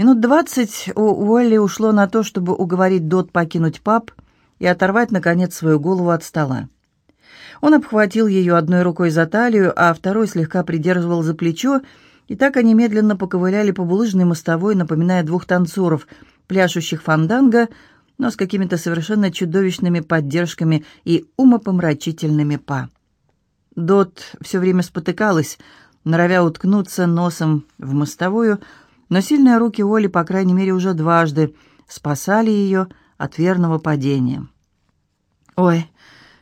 Минут двадцать у Уолли ушло на то, чтобы уговорить Дот покинуть паб и оторвать, наконец, свою голову от стола. Он обхватил ее одной рукой за талию, а второй слегка придерживал за плечо, и так они медленно поковыляли по булыжной мостовой, напоминая двух танцоров, пляшущих фанданго, но с какими-то совершенно чудовищными поддержками и умопомрачительными па. Дот все время спотыкалась, норовя уткнуться носом в мостовую, но сильные руки Оли, по крайней мере, уже дважды спасали ее от верного падения. «Ой,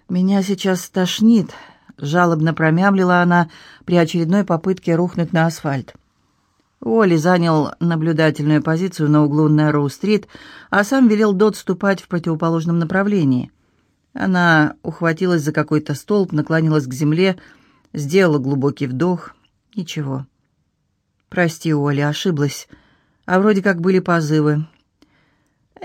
меня сейчас стошнит», — жалобно промямлила она при очередной попытке рухнуть на асфальт. Оли занял наблюдательную позицию на углу Нэроу-стрит, а сам велел Дот ступать в противоположном направлении. Она ухватилась за какой-то столб, наклонилась к земле, сделала глубокий вдох. Ничего. «Прости, Оля, ошиблась. А вроде как были позывы».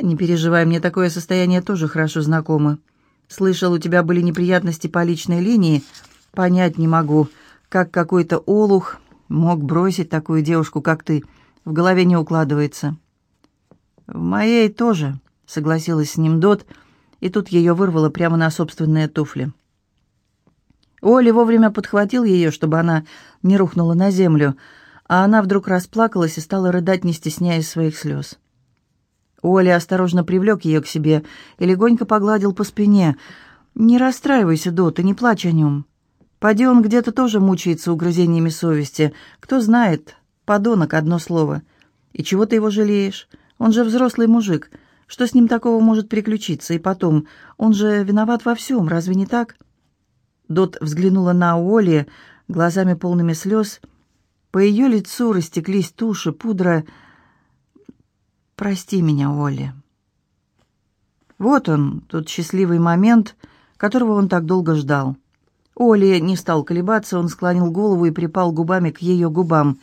«Не переживай, мне такое состояние тоже хорошо знакомо. Слышал, у тебя были неприятности по личной линии. Понять не могу, как какой-то олух мог бросить такую девушку, как ты. В голове не укладывается». «В моей тоже», — согласилась с ним Дот, и тут ее вырвало прямо на собственные туфли. Оля вовремя подхватил ее, чтобы она не рухнула на землю, а она вдруг расплакалась и стала рыдать, не стесняясь своих слез. Оля осторожно привлек ее к себе и легонько погладил по спине. «Не расстраивайся, Дот, и не плачь о нем. Поди он где-то тоже мучается угрызениями совести. Кто знает, подонок, одно слово. И чего ты его жалеешь? Он же взрослый мужик. Что с ним такого может приключиться? И потом, он же виноват во всем, разве не так?» Дот взглянула на Оли глазами полными слез. По ее лицу растеклись туши, пудра — Прости меня, Оля. Вот он, тот счастливый момент, которого он так долго ждал. Оля не стал колебаться, он склонил голову и припал губами к ее губам.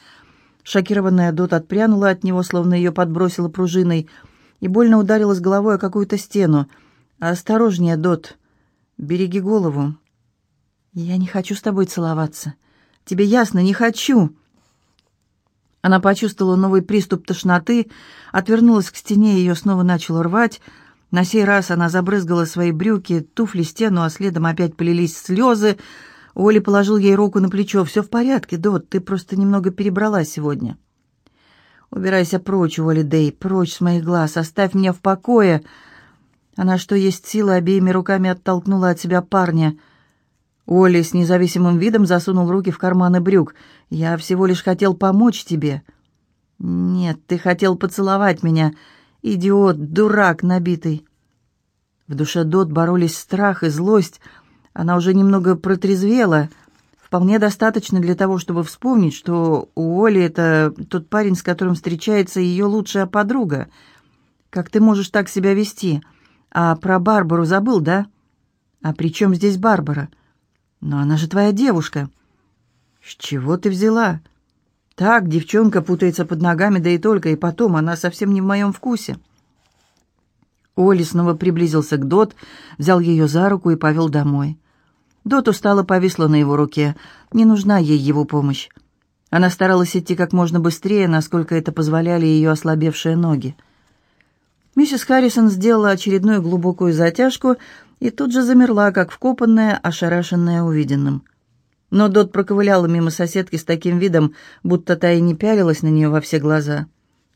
Шокированная Дот отпрянула от него, словно ее подбросила пружиной, и больно ударилась головой о какую-то стену. «Осторожнее, Дот, береги голову». «Я не хочу с тобой целоваться. Тебе ясно, не хочу!» Она почувствовала новый приступ тошноты, отвернулась к стене, ее снова начало рвать. На сей раз она забрызгала свои брюки, туфли, стену, а следом опять полились слезы. Оли положил ей руку на плечо. «Все в порядке, Дот, ты просто немного перебрала сегодня». «Убирайся прочь, Оли Дэй, прочь с моих глаз, оставь меня в покое». Она, что есть силы, обеими руками оттолкнула от себя парня – Оли с независимым видом засунул руки в карманы брюк. «Я всего лишь хотел помочь тебе». «Нет, ты хотел поцеловать меня. Идиот, дурак набитый». В душе Дот боролись страх и злость. Она уже немного протрезвела. Вполне достаточно для того, чтобы вспомнить, что у Оли это тот парень, с которым встречается ее лучшая подруга. «Как ты можешь так себя вести? А про Барбару забыл, да?» «А при чем здесь Барбара?» «Но она же твоя девушка». «С чего ты взяла?» «Так, девчонка путается под ногами, да и только, и потом, она совсем не в моем вкусе». Оли снова приблизился к Дот, взял ее за руку и повел домой. Дот устало повисла на его руке. Не нужна ей его помощь. Она старалась идти как можно быстрее, насколько это позволяли ее ослабевшие ноги. Миссис Харрисон сделала очередную глубокую затяжку и тут же замерла, как вкопанная, ошарашенная увиденным. Но Дот проковыляла мимо соседки с таким видом, будто та и не пялилась на нее во все глаза.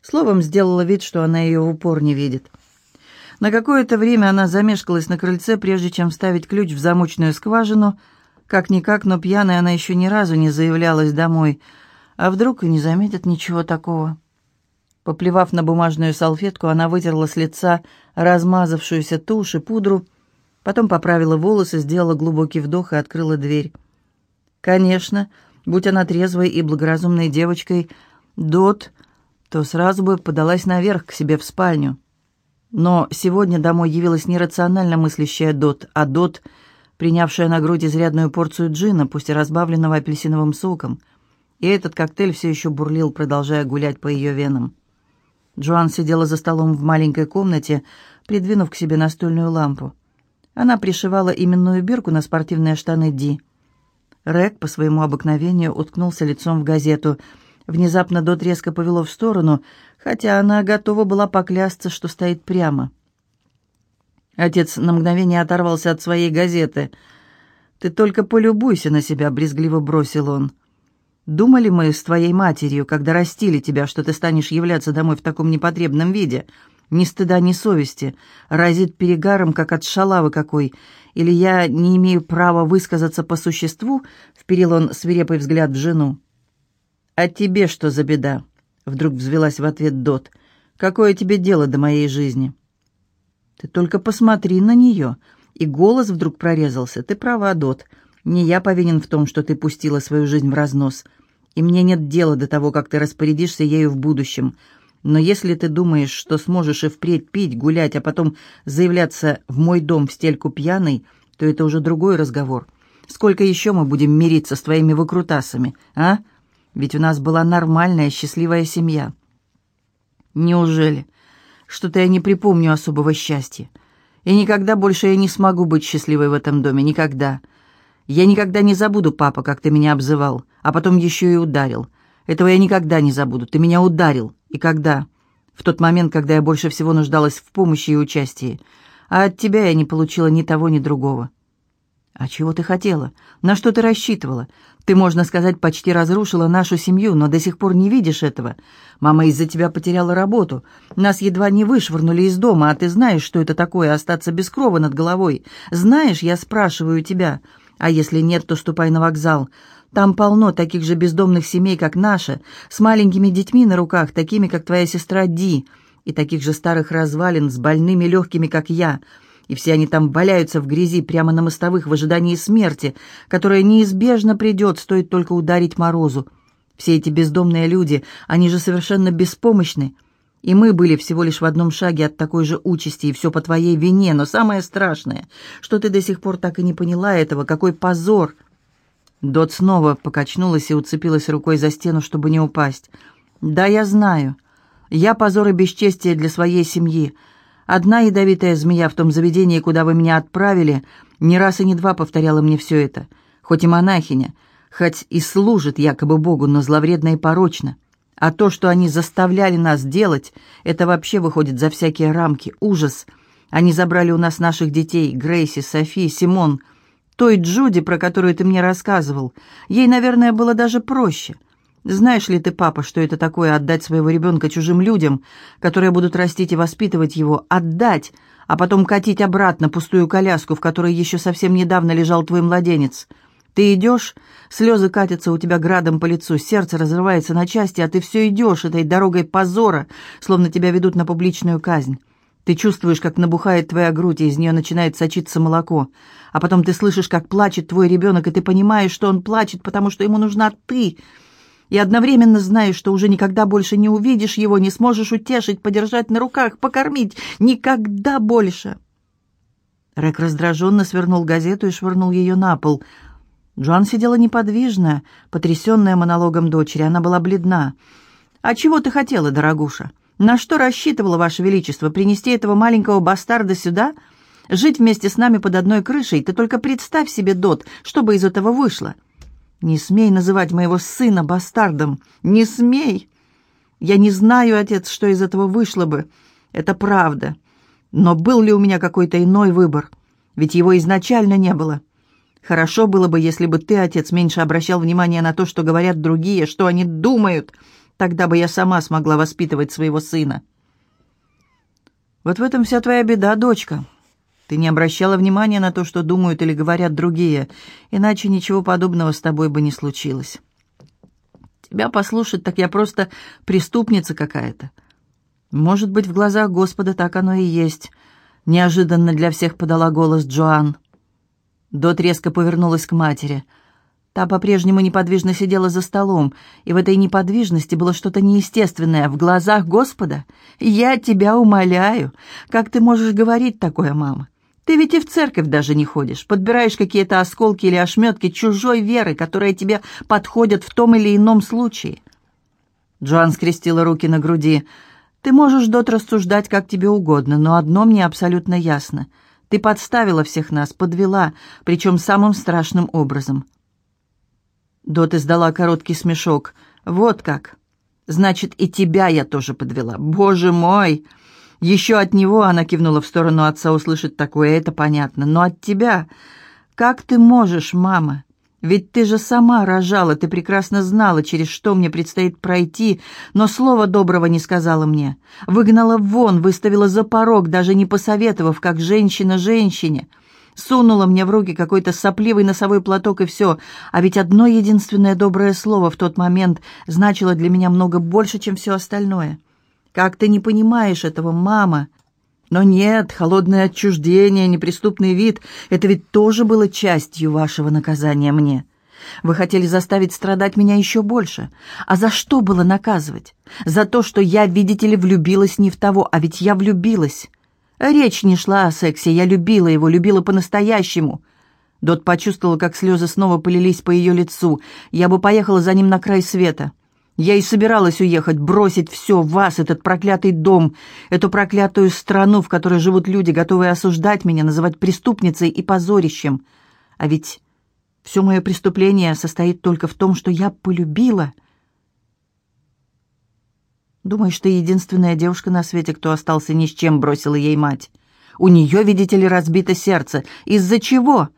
Словом, сделала вид, что она ее в упор не видит. На какое-то время она замешкалась на крыльце, прежде чем вставить ключ в замочную скважину. Как-никак, но пьяная она еще ни разу не заявлялась домой. А вдруг и не заметит ничего такого. Поплевав на бумажную салфетку, она вытерла с лица размазавшуюся тушь и пудру, Потом поправила волосы, сделала глубокий вдох и открыла дверь. Конечно, будь она трезвой и благоразумной девочкой, Дот, то сразу бы подалась наверх к себе в спальню. Но сегодня домой явилась нерационально мыслящая Дот, а Дот, принявшая на грудь изрядную порцию джина, пусть и разбавленного апельсиновым соком. И этот коктейль все еще бурлил, продолжая гулять по ее венам. Джоан сидела за столом в маленькой комнате, придвинув к себе настольную лампу. Она пришивала именную бирку на спортивные штаны Ди. Рэг по своему обыкновению уткнулся лицом в газету. Внезапно Дот резко повело в сторону, хотя она готова была поклясться, что стоит прямо. Отец на мгновение оторвался от своей газеты. «Ты только полюбуйся на себя», — брезгливо бросил он. «Думали мы с твоей матерью, когда растили тебя, что ты станешь являться домой в таком непотребном виде? Ни стыда, ни совести. Разит перегаром, как от шалавы какой. Или я не имею права высказаться по существу?» — вперил он свирепый взгляд в жену. «А тебе что за беда?» — вдруг взвелась в ответ Дот. «Какое тебе дело до моей жизни?» «Ты только посмотри на нее!» И голос вдруг прорезался. «Ты права, Дот. Не я повинен в том, что ты пустила свою жизнь в разнос. И мне нет дела до того, как ты распорядишься ею в будущем. Но если ты думаешь, что сможешь и впредь пить, гулять, а потом заявляться в мой дом в стельку пьяной, то это уже другой разговор. Сколько еще мы будем мириться с твоими выкрутасами, а?» Ведь у нас была нормальная, счастливая семья. Неужели? Что-то я не припомню особого счастья. И никогда больше я не смогу быть счастливой в этом доме. Никогда. Я никогда не забуду, папа, как ты меня обзывал, а потом еще и ударил. Этого я никогда не забуду. Ты меня ударил. И когда? В тот момент, когда я больше всего нуждалась в помощи и участии. А от тебя я не получила ни того, ни другого. «А чего ты хотела? На что ты рассчитывала? Ты, можно сказать, почти разрушила нашу семью, но до сих пор не видишь этого. Мама из-за тебя потеряла работу. Нас едва не вышвырнули из дома, а ты знаешь, что это такое остаться без крова над головой? Знаешь, я спрашиваю тебя. А если нет, то ступай на вокзал. Там полно таких же бездомных семей, как наша, с маленькими детьми на руках, такими, как твоя сестра Ди, и таких же старых развалин с больными легкими, как я» и все они там валяются в грязи прямо на мостовых в ожидании смерти, которая неизбежно придет, стоит только ударить морозу. Все эти бездомные люди, они же совершенно беспомощны. И мы были всего лишь в одном шаге от такой же участи, и все по твоей вине. Но самое страшное, что ты до сих пор так и не поняла этого, какой позор!» Дот снова покачнулась и уцепилась рукой за стену, чтобы не упасть. «Да, я знаю. Я позор и бесчестие для своей семьи. Одна ядовитая змея в том заведении, куда вы меня отправили, не раз и не два повторяла мне все это. Хоть и монахиня, хоть и служит якобы Богу, но зловредно и порочно. А то, что они заставляли нас делать, это вообще выходит за всякие рамки. Ужас. Они забрали у нас наших детей, Грейси, Софи, Симон. Той Джуди, про которую ты мне рассказывал. Ей, наверное, было даже проще. Знаешь ли ты, папа, что это такое отдать своего ребенка чужим людям, которые будут растить и воспитывать его? Отдать, а потом катить обратно пустую коляску, в которой еще совсем недавно лежал твой младенец. Ты идешь, слезы катятся у тебя градом по лицу, сердце разрывается на части, а ты все идешь этой дорогой позора, словно тебя ведут на публичную казнь. Ты чувствуешь, как набухает твоя грудь, и из нее начинает сочиться молоко. А потом ты слышишь, как плачет твой ребенок, и ты понимаешь, что он плачет, потому что ему нужна ты — и одновременно знаешь, что уже никогда больше не увидишь его, не сможешь утешить, подержать на руках, покормить. Никогда больше!» Рек раздраженно свернул газету и швырнул ее на пол. Джоан сидела неподвижно, потрясенная монологом дочери. Она была бледна. «А чего ты хотела, дорогуша? На что рассчитывала, Ваше Величество, принести этого маленького бастарда сюда? Жить вместе с нами под одной крышей? Ты только представь себе, Дот, что бы из этого вышло!» «Не смей называть моего сына бастардом! Не смей!» «Я не знаю, отец, что из этого вышло бы. Это правда. Но был ли у меня какой-то иной выбор? Ведь его изначально не было. Хорошо было бы, если бы ты, отец, меньше обращал внимание на то, что говорят другие, что они думают. Тогда бы я сама смогла воспитывать своего сына». «Вот в этом вся твоя беда, дочка. Ты не обращала внимания на то, что думают или говорят другие, иначе ничего подобного с тобой бы не случилось. Тебя послушать, так я просто преступница какая-то. Может быть, в глазах Господа так оно и есть. Неожиданно для всех подала голос Джоан. Дот резко повернулась к матери — Та по-прежнему неподвижно сидела за столом, и в этой неподвижности было что-то неестественное в глазах Господа. «Я тебя умоляю, как ты можешь говорить такое, мама? Ты ведь и в церковь даже не ходишь, подбираешь какие-то осколки или ошметки чужой веры, которые тебе подходят в том или ином случае. Джоан скрестила руки на груди. «Ты можешь, Дот, рассуждать, как тебе угодно, но одно мне абсолютно ясно. Ты подставила всех нас, подвела, причем самым страшным образом». Дот издала короткий смешок. «Вот как! Значит, и тебя я тоже подвела. Боже мой!» Еще от него, она кивнула в сторону отца, услышать такое, это понятно. Но от тебя... Как ты можешь, мама? Ведь ты же сама рожала, ты прекрасно знала, через что мне предстоит пройти, но слова доброго не сказала мне. Выгнала вон, выставила за порог, даже не посоветовав, как женщина женщине. Сунула мне в руки какой-то сопливый носовой платок и все. А ведь одно единственное доброе слово в тот момент значило для меня много больше, чем все остальное. Как ты не понимаешь этого, мама? Но нет, холодное отчуждение, неприступный вид — это ведь тоже было частью вашего наказания мне. Вы хотели заставить страдать меня еще больше. А за что было наказывать? За то, что я, видите ли, влюбилась не в того, а ведь я влюбилась. Речь не шла о сексе, я любила его, любила по-настоящему. Дот почувствовала, как слезы снова полились по ее лицу. Я бы поехала за ним на край света. Я и собиралась уехать, бросить все, вас, этот проклятый дом, эту проклятую страну, в которой живут люди, готовые осуждать меня, называть преступницей и позорищем. А ведь все мое преступление состоит только в том, что я полюбила. Думаешь, ты единственная девушка на свете, кто остался ни с чем, бросила ей мать. У нее, видите ли, разбито сердце. Из-за чего?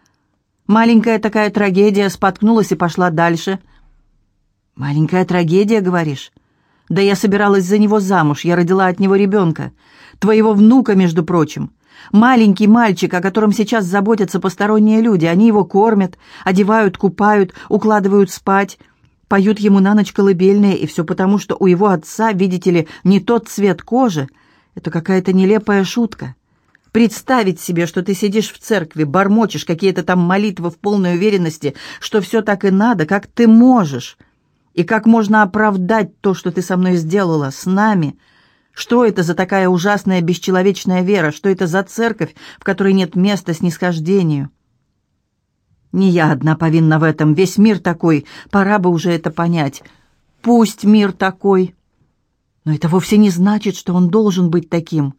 Маленькая такая трагедия споткнулась и пошла дальше — «Маленькая трагедия, говоришь?» «Да я собиралась за него замуж, я родила от него ребенка. Твоего внука, между прочим. Маленький мальчик, о котором сейчас заботятся посторонние люди. Они его кормят, одевают, купают, укладывают спать, поют ему на ночь колыбельные, и все потому, что у его отца, видите ли, не тот цвет кожи. Это какая-то нелепая шутка. Представить себе, что ты сидишь в церкви, бормочешь какие-то там молитвы в полной уверенности, что все так и надо, как ты можешь». И как можно оправдать то, что ты со мной сделала, с нами? Что это за такая ужасная бесчеловечная вера? Что это за церковь, в которой нет места снисхождению? Не я одна повинна в этом. Весь мир такой. Пора бы уже это понять. Пусть мир такой. Но это вовсе не значит, что он должен быть таким.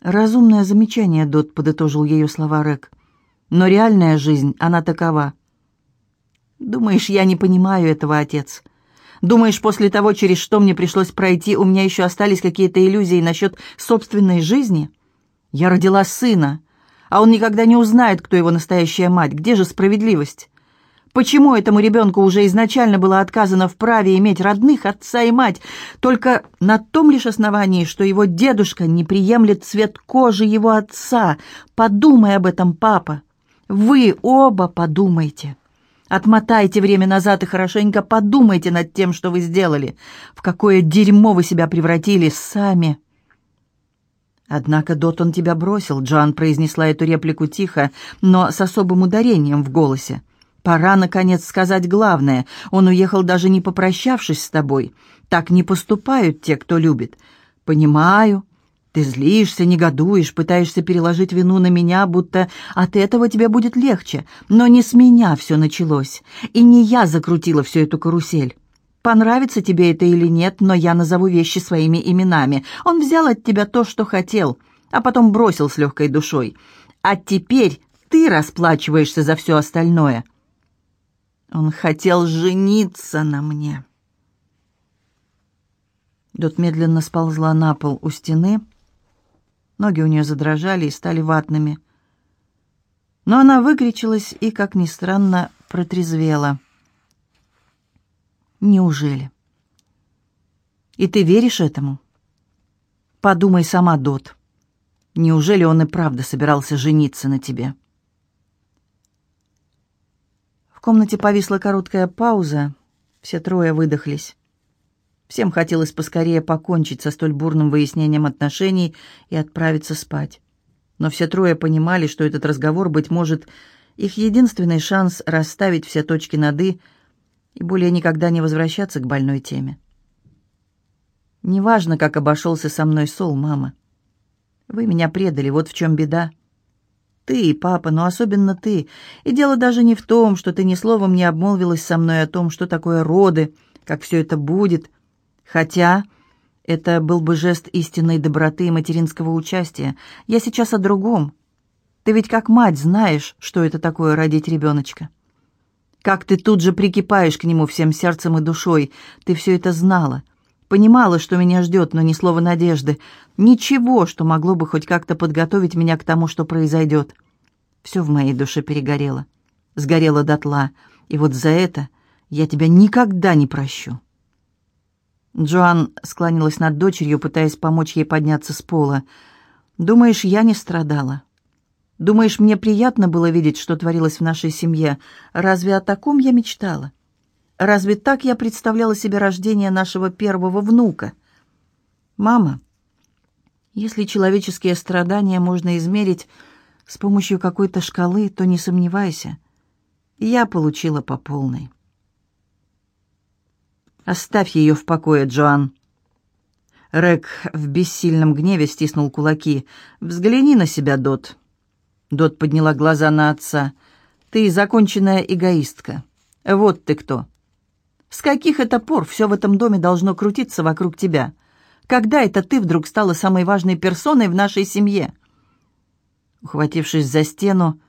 Разумное замечание, Дот подытожил ее слова Рек. Но реальная жизнь, она такова. Думаешь, я не понимаю этого, отец? Думаешь, после того, через что мне пришлось пройти, у меня еще остались какие-то иллюзии насчет собственной жизни? Я родила сына, а он никогда не узнает, кто его настоящая мать. Где же справедливость? Почему этому ребенку уже изначально было отказано в праве иметь родных, отца и мать, только на том лишь основании, что его дедушка не приемлет цвет кожи его отца? Подумай об этом, папа. Вы оба подумайте. Отмотайте время назад и хорошенько подумайте над тем, что вы сделали. В какое дерьмо вы себя превратили сами. Однако Дотон тебя бросил, Джоан произнесла эту реплику тихо, но с особым ударением в голосе. Пора, наконец, сказать главное. Он уехал, даже не попрощавшись с тобой. Так не поступают те, кто любит. Понимаю, ты злишься, негодуешь, пытаешься переложить вину на меня, будто от этого тебе будет легче. Но не с меня все началось, и не я закрутила всю эту карусель. Понравится тебе это или нет, но я назову вещи своими именами. Он взял от тебя то, что хотел, а потом бросил с легкой душой. А теперь ты расплачиваешься за все остальное. Он хотел жениться на мне. Дот медленно сползла на пол у стены, Ноги у нее задрожали и стали ватными. Но она выкричилась и, как ни странно, протрезвела. Неужели? И ты веришь этому? Подумай сама, Дот. Неужели он и правда собирался жениться на тебе? В комнате повисла короткая пауза. Все трое выдохлись. Всем хотелось поскорее покончить со столь бурным выяснением отношений и отправиться спать. Но все трое понимали, что этот разговор, быть может, их единственный шанс расставить все точки над «и» и более никогда не возвращаться к больной теме. «Неважно, как обошелся со мной Сол, мама. Вы меня предали, вот в чем беда. Ты и папа, но особенно ты. И дело даже не в том, что ты ни словом не обмолвилась со мной о том, что такое роды, как все это будет» Хотя это был бы жест истинной доброты и материнского участия. Я сейчас о другом. Ты ведь как мать знаешь, что это такое родить ребеночка. Как ты тут же прикипаешь к нему всем сердцем и душой. Ты все это знала. Понимала, что меня ждет, но ни слова надежды. Ничего, что могло бы хоть как-то подготовить меня к тому, что произойдет. Все в моей душе перегорело. Сгорело дотла. И вот за это я тебя никогда не прощу. Джоан склонилась над дочерью, пытаясь помочь ей подняться с пола. «Думаешь, я не страдала? Думаешь, мне приятно было видеть, что творилось в нашей семье? Разве о таком я мечтала? Разве так я представляла себе рождение нашего первого внука? Мама, если человеческие страдания можно измерить с помощью какой-то шкалы, то не сомневайся, я получила по полной». «Оставь ее в покое, Джоан». Рек в бессильном гневе стиснул кулаки. «Взгляни на себя, Дот». Дот подняла глаза на отца. «Ты законченная эгоистка. Вот ты кто. С каких это пор все в этом доме должно крутиться вокруг тебя? Когда это ты вдруг стала самой важной персоной в нашей семье?» Ухватившись за стену,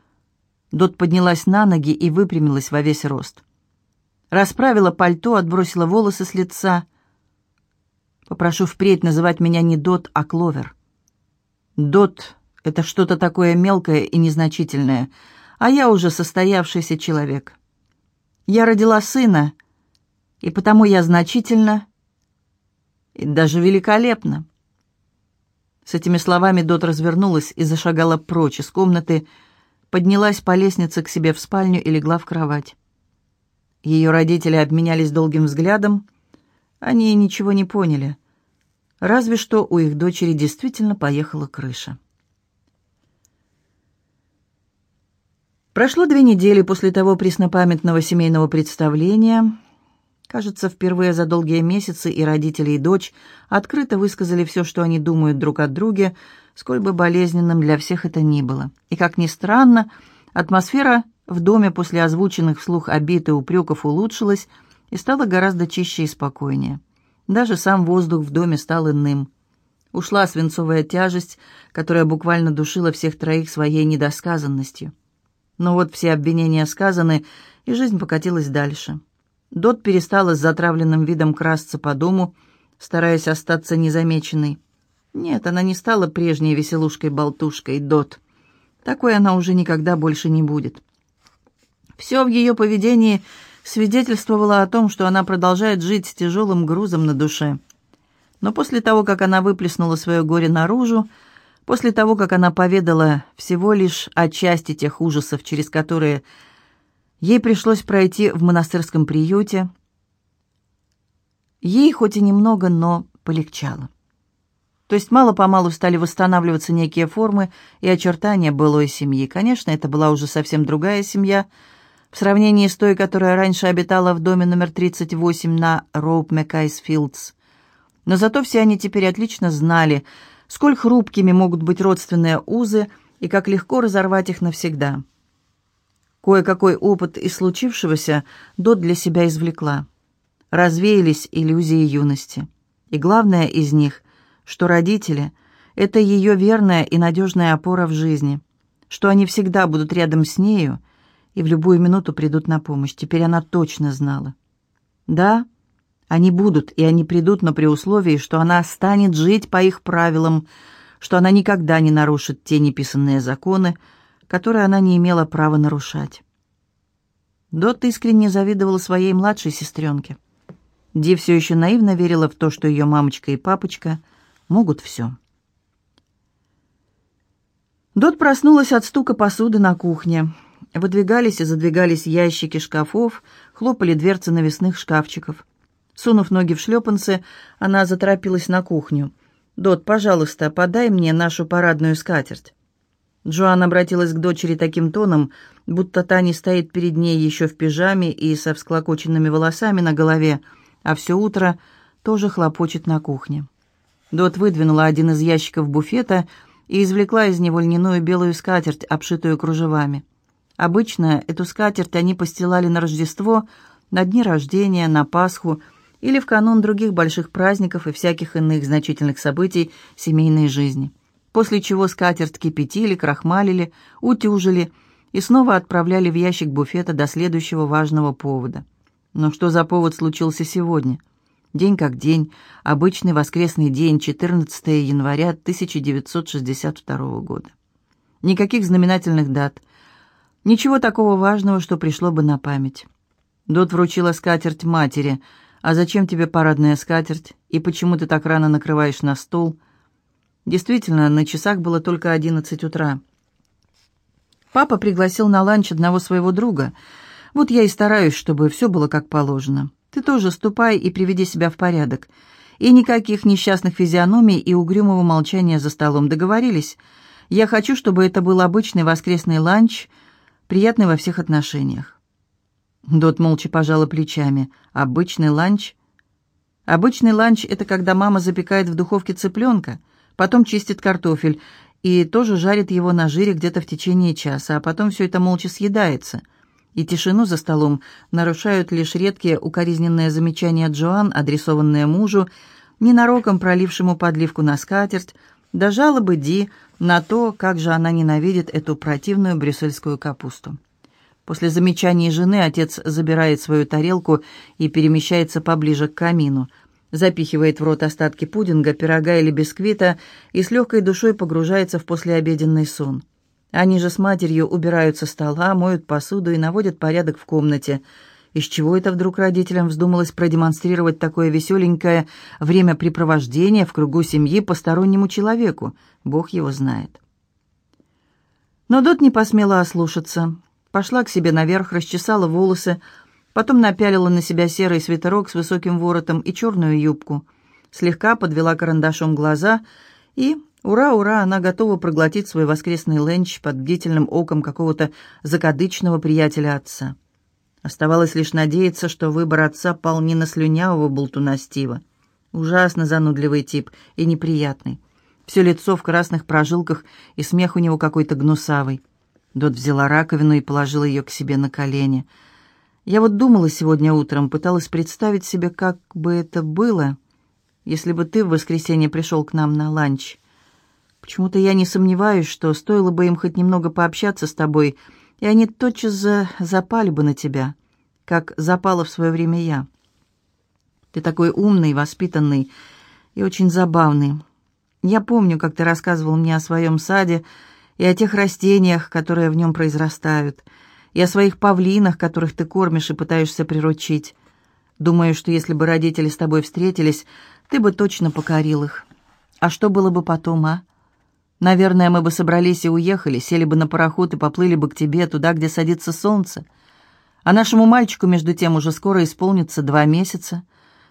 Дот поднялась на ноги и выпрямилась во весь рост расправила пальто, отбросила волосы с лица. Попрошу впредь называть меня не Дот, а Кловер. Дот — это что-то такое мелкое и незначительное, а я уже состоявшийся человек. Я родила сына, и потому я значительно и даже великолепно. С этими словами Дот развернулась и зашагала прочь из комнаты, поднялась по лестнице к себе в спальню и легла в кровать. Ее родители обменялись долгим взглядом. Они ничего не поняли. Разве что у их дочери действительно поехала крыша. Прошло две недели после того преснопамятного семейного представления. Кажется, впервые за долгие месяцы и родители, и дочь открыто высказали все, что они думают друг о друге, сколь бы болезненным для всех это ни было. И, как ни странно, атмосфера в доме после озвученных вслух обид и упреков улучшилось и стало гораздо чище и спокойнее. Даже сам воздух в доме стал иным. Ушла свинцовая тяжесть, которая буквально душила всех троих своей недосказанностью. Но вот все обвинения сказаны, и жизнь покатилась дальше. Дот перестала с затравленным видом красться по дому, стараясь остаться незамеченной. Нет, она не стала прежней веселушкой-болтушкой, Дот. Такой она уже никогда больше не будет. Все в ее поведении свидетельствовало о том, что она продолжает жить с тяжелым грузом на душе. Но после того, как она выплеснула свое горе наружу, после того, как она поведала всего лишь о части тех ужасов, через которые ей пришлось пройти в монастырском приюте, ей хоть и немного, но полегчало. То есть мало-помалу стали восстанавливаться некие формы и очертания былой семьи. Конечно, это была уже совсем другая семья — в сравнении с той, которая раньше обитала в доме номер 38 на Роуп Маккайсфилдс. Но зато все они теперь отлично знали, сколь хрупкими могут быть родственные узы и как легко разорвать их навсегда. Кое-какой опыт из случившегося Дот для себя извлекла. Развеялись иллюзии юности. И главное из них, что родители — это ее верная и надежная опора в жизни, что они всегда будут рядом с нею — и в любую минуту придут на помощь. Теперь она точно знала. Да, они будут, и они придут, но при условии, что она станет жить по их правилам, что она никогда не нарушит те неписанные законы, которые она не имела права нарушать. Дот искренне завидовала своей младшей сестренке. Ди все еще наивно верила в то, что ее мамочка и папочка могут все. Дот проснулась от стука посуды на кухне. Выдвигались и задвигались ящики шкафов, хлопали дверцы навесных шкафчиков. Сунув ноги в шлепанцы, она заторопилась на кухню. «Дот, пожалуйста, подай мне нашу парадную скатерть». Джоан обратилась к дочери таким тоном, будто та не стоит перед ней еще в пижаме и со всклокоченными волосами на голове, а все утро тоже хлопочет на кухне. Дот выдвинула один из ящиков буфета и извлекла из него льняную белую скатерть, обшитую кружевами. Обычно эту скатерть они постилали на Рождество, на дни рождения, на Пасху или в канун других больших праздников и всяких иных значительных событий семейной жизни. После чего скатерть кипятили, крахмалили, утюжили и снова отправляли в ящик буфета до следующего важного повода. Но что за повод случился сегодня? День как день, обычный воскресный день, 14 января 1962 года. Никаких знаменательных дат, ничего такого важного, что пришло бы на память. Дот вручила скатерть матери. «А зачем тебе парадная скатерть? И почему ты так рано накрываешь на стол?» Действительно, на часах было только одиннадцать утра. Папа пригласил на ланч одного своего друга. Вот я и стараюсь, чтобы все было как положено. Ты тоже ступай и приведи себя в порядок. И никаких несчастных физиономий и угрюмого молчания за столом. Договорились? Я хочу, чтобы это был обычный воскресный ланч, приятный во всех отношениях. Дот молча пожала плечами. Обычный ланч? Обычный ланч — это когда мама запекает в духовке цыпленка — потом чистит картофель и тоже жарит его на жире где-то в течение часа, а потом все это молча съедается. И тишину за столом нарушают лишь редкие укоризненные замечания Джоан, адресованные мужу, ненароком пролившему подливку на скатерть, да жалобы Ди на то, как же она ненавидит эту противную брюссельскую капусту. После замечаний жены отец забирает свою тарелку и перемещается поближе к камину – запихивает в рот остатки пудинга, пирога или бисквита и с легкой душой погружается в послеобеденный сон. Они же с матерью убирают со стола, моют посуду и наводят порядок в комнате. Из чего это вдруг родителям вздумалось продемонстрировать такое веселенькое времяпрепровождение в кругу семьи постороннему человеку? Бог его знает. Но Дот не посмела ослушаться. Пошла к себе наверх, расчесала волосы, Потом напялила на себя серый свитерок с высоким воротом и черную юбку. Слегка подвела карандашом глаза и, ура-ура, она готова проглотить свой воскресный ленч под бдительным оком какого-то закадычного приятеля отца. Оставалось лишь надеяться, что выбор отца пал не на слюнявого болтуна Стива. Ужасно занудливый тип и неприятный. Все лицо в красных прожилках, и смех у него какой-то гнусавый. Дот взяла раковину и положила ее к себе на колени — я вот думала сегодня утром, пыталась представить себе, как бы это было, если бы ты в воскресенье пришел к нам на ланч. Почему-то я не сомневаюсь, что стоило бы им хоть немного пообщаться с тобой, и они тотчас за... запали бы на тебя, как запала в свое время я. Ты такой умный, воспитанный и очень забавный. Я помню, как ты рассказывал мне о своем саде и о тех растениях, которые в нем произрастают — и о своих павлинах, которых ты кормишь и пытаешься приручить. Думаю, что если бы родители с тобой встретились, ты бы точно покорил их. А что было бы потом, а? Наверное, мы бы собрались и уехали, сели бы на пароход и поплыли бы к тебе, туда, где садится солнце. А нашему мальчику, между тем, уже скоро исполнится два месяца.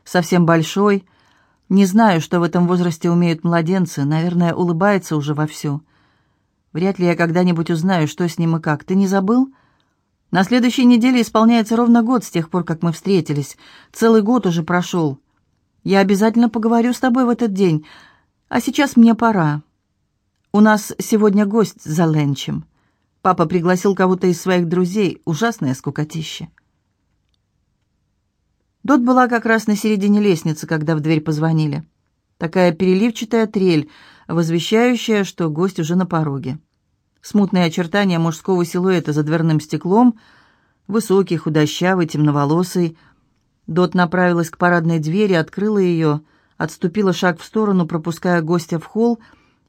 Совсем большой. Не знаю, что в этом возрасте умеют младенцы. Наверное, улыбается уже вовсю. Вряд ли я когда-нибудь узнаю, что с ним и как. Ты не забыл?» На следующей неделе исполняется ровно год с тех пор, как мы встретились. Целый год уже прошел. Я обязательно поговорю с тобой в этот день. А сейчас мне пора. У нас сегодня гость за ленчем. Папа пригласил кого-то из своих друзей. Ужасное скукотище. Дот была как раз на середине лестницы, когда в дверь позвонили. Такая переливчатая трель, возвещающая, что гость уже на пороге. Смутные очертания мужского силуэта за дверным стеклом, высокий, худощавый, темноволосый. Дот направилась к парадной двери, открыла ее, отступила шаг в сторону, пропуская гостя в холл,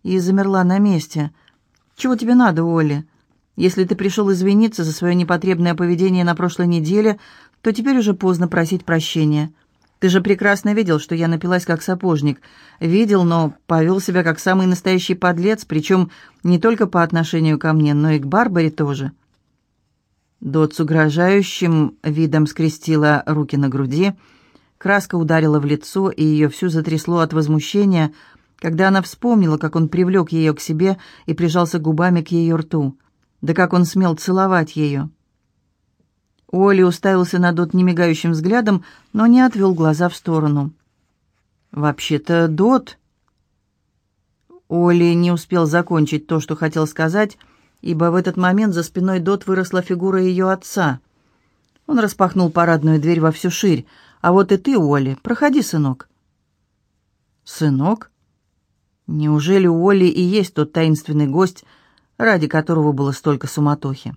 и замерла на месте. «Чего тебе надо, Олли? Если ты пришел извиниться за свое непотребное поведение на прошлой неделе, то теперь уже поздно просить прощения. Ты же прекрасно видел, что я напилась как сапожник. Видел, но повел себя как самый настоящий подлец, причем не только по отношению ко мне, но и к Барбаре тоже». Дот с угрожающим видом скрестила руки на груди. Краска ударила в лицо, и ее всю затрясло от возмущения, когда она вспомнила, как он привлек ее к себе и прижался губами к ее рту. Да как он смел целовать ее. Оли уставился на Дот немигающим взглядом, но не отвел глаза в сторону. «Вообще-то Дот...» Оли не успел закончить то, что хотел сказать, ибо в этот момент за спиной Дот выросла фигура ее отца. Он распахнул парадную дверь во всю ширь. «А вот и ты, Оли, проходи, сынок». «Сынок?» Неужели у Оли и есть тот таинственный гость, ради которого было столько суматохи?